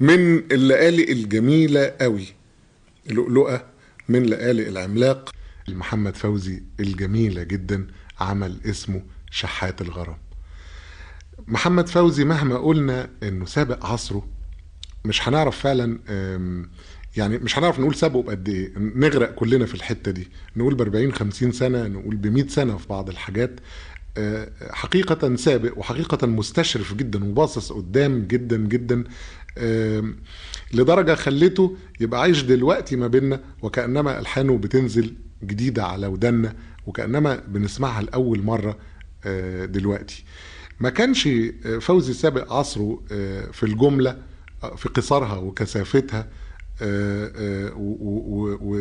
من الليالي الجميلة قوي لؤلؤة من ليالي العملاق. محمد فوزي الجميلة جدا عمل اسمه شحات الغرام. محمد فوزي مهما قلنا إنه سابق عصره مش هنعرف فعلا يعني مش هنعرف نقول سابقه بقد إيه. نغرق كلنا في الحتة دي. نقول ب 40 50 سنة نقول ب 100 سنة في بعض الحاجات. أه، حقيقة سابق وحقيقة مستشرف جدا وباصص قدام جدا جدا. أم، لدرجة خلته يبقى عايش دلوقتي ما بيننا وكأنما ألحانه بتنزل جديدة على ودنا وكأنما بنسمعها لأول مرة أه، دلوقتي. ما كانش أه، فوزي سابق عصره أه، في الجملة أه، في قصارها وكثافتها آه، آه،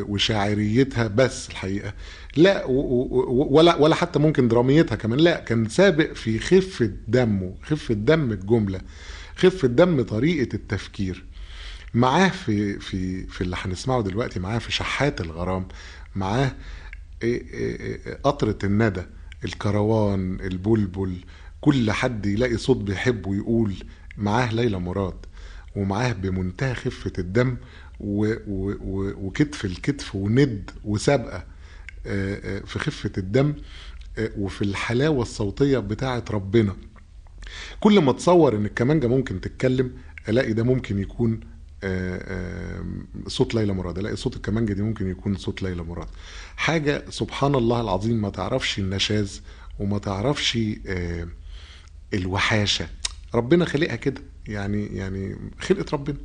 وشاعريتها بس الحقيقة. لا ولا ولا حتى ممكن دراميتها كمان لا كان سابق في خفة دمه خفة دم الجملة. خفه دم طريقة التفكير. معاه في في في اللي هنسمعه دلوقتي معاه في شحات الغرام معاه إيه إيه إيه قطرة الندى الكروان البلبل كل حد يلاقي صوت بيحبه يقول معاه ليلى مراد ومعاه بمنتهى خفة الدم و و و وكتف الكتف وند وسابقة آه، آه، في خفة الدم آه، وفي الحلاوة الصوتية بتاعة ربنا. كل ما اتصور إن الكمانجة ممكن تتكلم ألاقي ده ممكن يكون آه، آه، صوت ليلى مراد ألاقي صوت الكمانجة دي ممكن يكون صوت ليلى مراد. حاجة سبحان الله العظيم ما تعرفش النشاز وما تعرفش آه، الوحاشة. ربنا خلقها كده يعني يعني خلقة ربنا.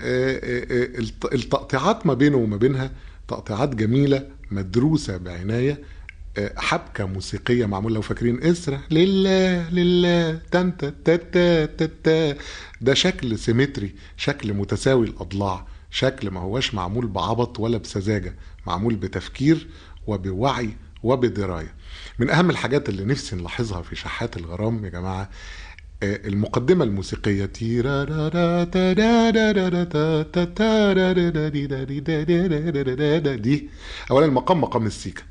الت- التقطيعات ما بينه وما بينها تقطيعات جميلة مدروسة بعناية. حبكة موسيقية معمولة لو فاكرين اسرح لله لله تنتا تتا تتا ده شكل سيمتري شكل متساوي الأضلاع شكل ما هوش معمول بعبط ولا بسذاجة معمول بتفكير وبوعي وبدراية. من أهم الحاجات اللي نفسي نلاحظها في شحات الغرام يا جماعة آه، المقدمة الموسيقية دي. أولا المقام مقام السيكا.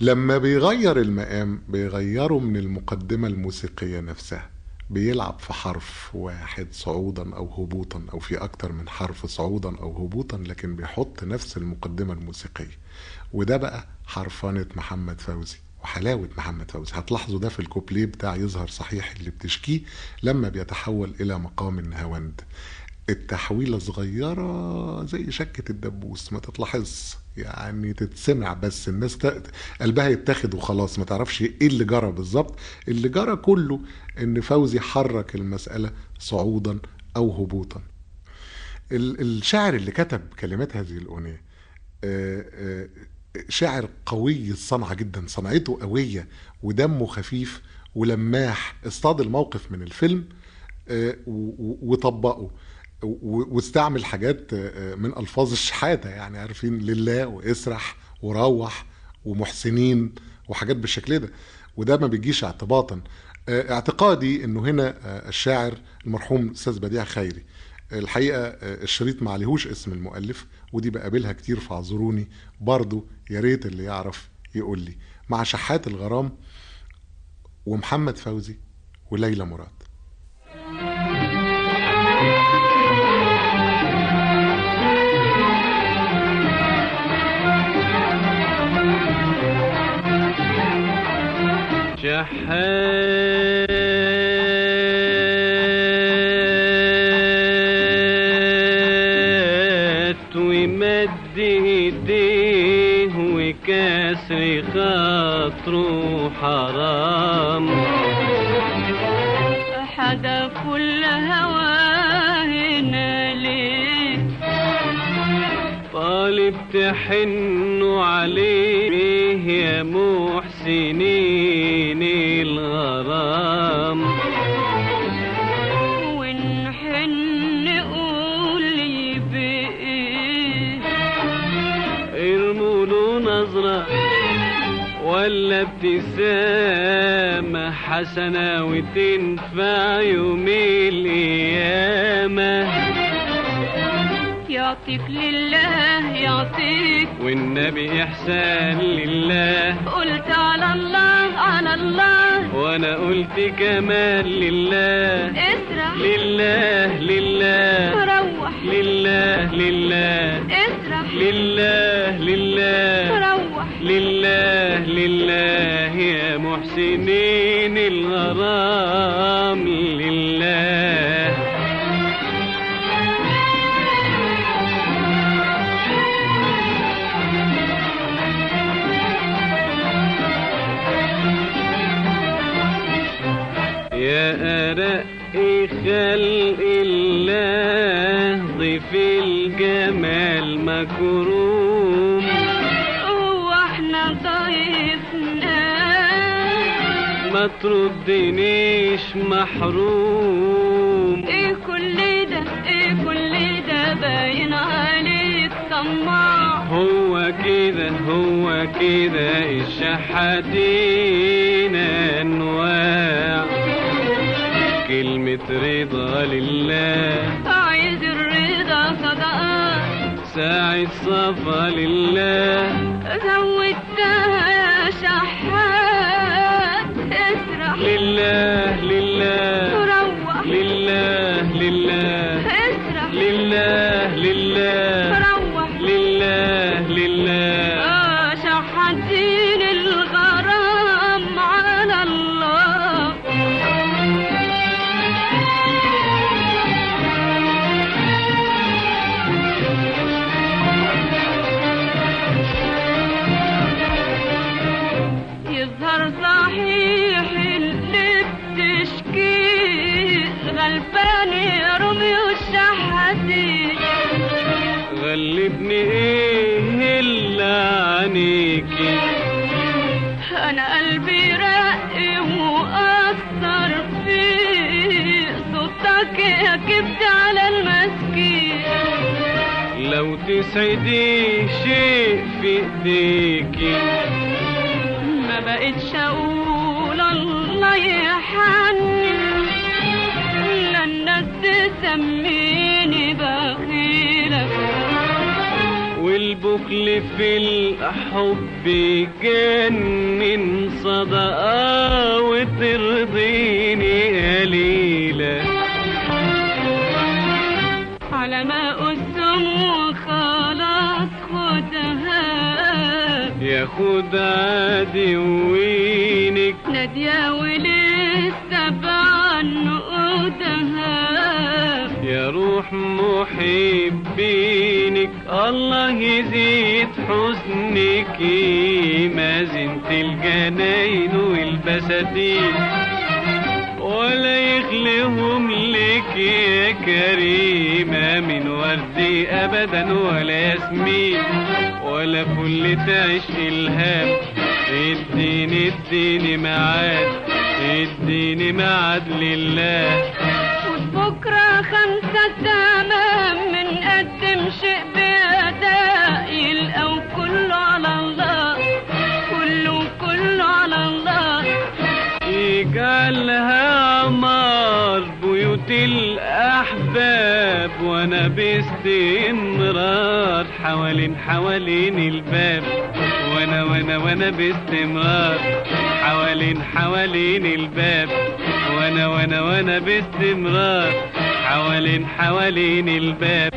لما بيغير المقام بيغيره من المقدمة الموسيقية نفسها. بيلعب في حرف واحد صعودا أو هبوطا أو في أكتر من حرف صعودا أو هبوطا لكن بيحط نفس المقدمة الموسيقية. وده بقى حرفنة محمد فوزي وحلاوة محمد فوزي. هتلاحظوا ده في الكوبليه بتاع يظهر صحيح اللي بتشكيه لما بيتحول إلى مقام النهاوند. التحويلة صغيرة زي شكة الدبوس ما تتلاحظ يعني تتسمع بس الناس. قلبها يتاخد وخلاص ما تعرفش إيه اللي جرى بالظبط. اللي جرى كله إن فوزي حرك المسألة صعودا أو هبوطا. ال- الشاعر اللي كتب كلمات هذه الأغنية آه، آه، شاعر قوي الصنعة جدا صنعته قوية ودمه خفيف ولماح اصطاد الموقف من الفيلم آه، وطبقه. واستعمل حاجات آه، من ألفاظ الشحاتة يعني عارفين لله واسرح وروح ومحسنين وحاجات بالشكل ده. وده ما بيجيش اعتباطا. آه، اعتقادي إنه هنا آه، الشاعر المرحوم الاستاذ بديع خيري الحقيقة آه، الشريط ما عليهوش اسم المؤلف ودي بقابلها كتير فاعذروني. برضو يا ريت اللي يعرف يقول لي مع شحات الغرام ومحمد فوزي وليلى مراد. شحات ومد ايديه وكسر خاطره حرام حدا كل هواهنا ليه طالب تحنوا عليه يا محسنين الغرام. ونحن قولي بإيه ارموا له نظرة ولا ابتسامة حسنة وتنفع يوم القيامة يعطيك لله يعطيك. والنبي إحسان لله. قلت على الله على الله. وأنا قلت كمان لله. اسرع لله لله. روح لله لله. اسرع لله لله. روح لله لله. يا محسنين. خلق الله ضيف الجمال مكروم. هو إحنا ضيفنا. ما تردنيش محروم. إيه كل ده إيه كل ده باين عليك طماع هو كده هو كده الشحاتين انواع كلمة رضا لله. عايز الرضا صدقات ساعة صفا لله. زودتها غلبني إيه إلا عنيكي أنا قلبي رق ومؤثر فيه صوتك يا كبت على المسكين لو تسعدي شيء في ايديكي ما بقتش أقول الله يرحمني لا الناس تسميني بخيلة والبخل في الحب يجنن صدقة وترضيني قليلة على ما السم وخلاص خدها ياخد عادي وينك نادية ولسه بعنقودها يا روح محبينك الله يزيد حزنك ما زنت الجناين والبساتين ولا يخلهم لك يا كريمة من وردي أبدا ولا ياسمين ولا فل تعيش الهام اديني اديني ميعاد اديني ميعاد لله بكرة خمسة تمام من قدم شيء يجعلها عمار بيوت الأحباب وأنا باستمرار حوالين حوالين الباب. وأنا وأنا وأنا باستمرار حوالين حوالين الباب. وأنا وأنا وأنا باستمرار حوالين حوالين الباب.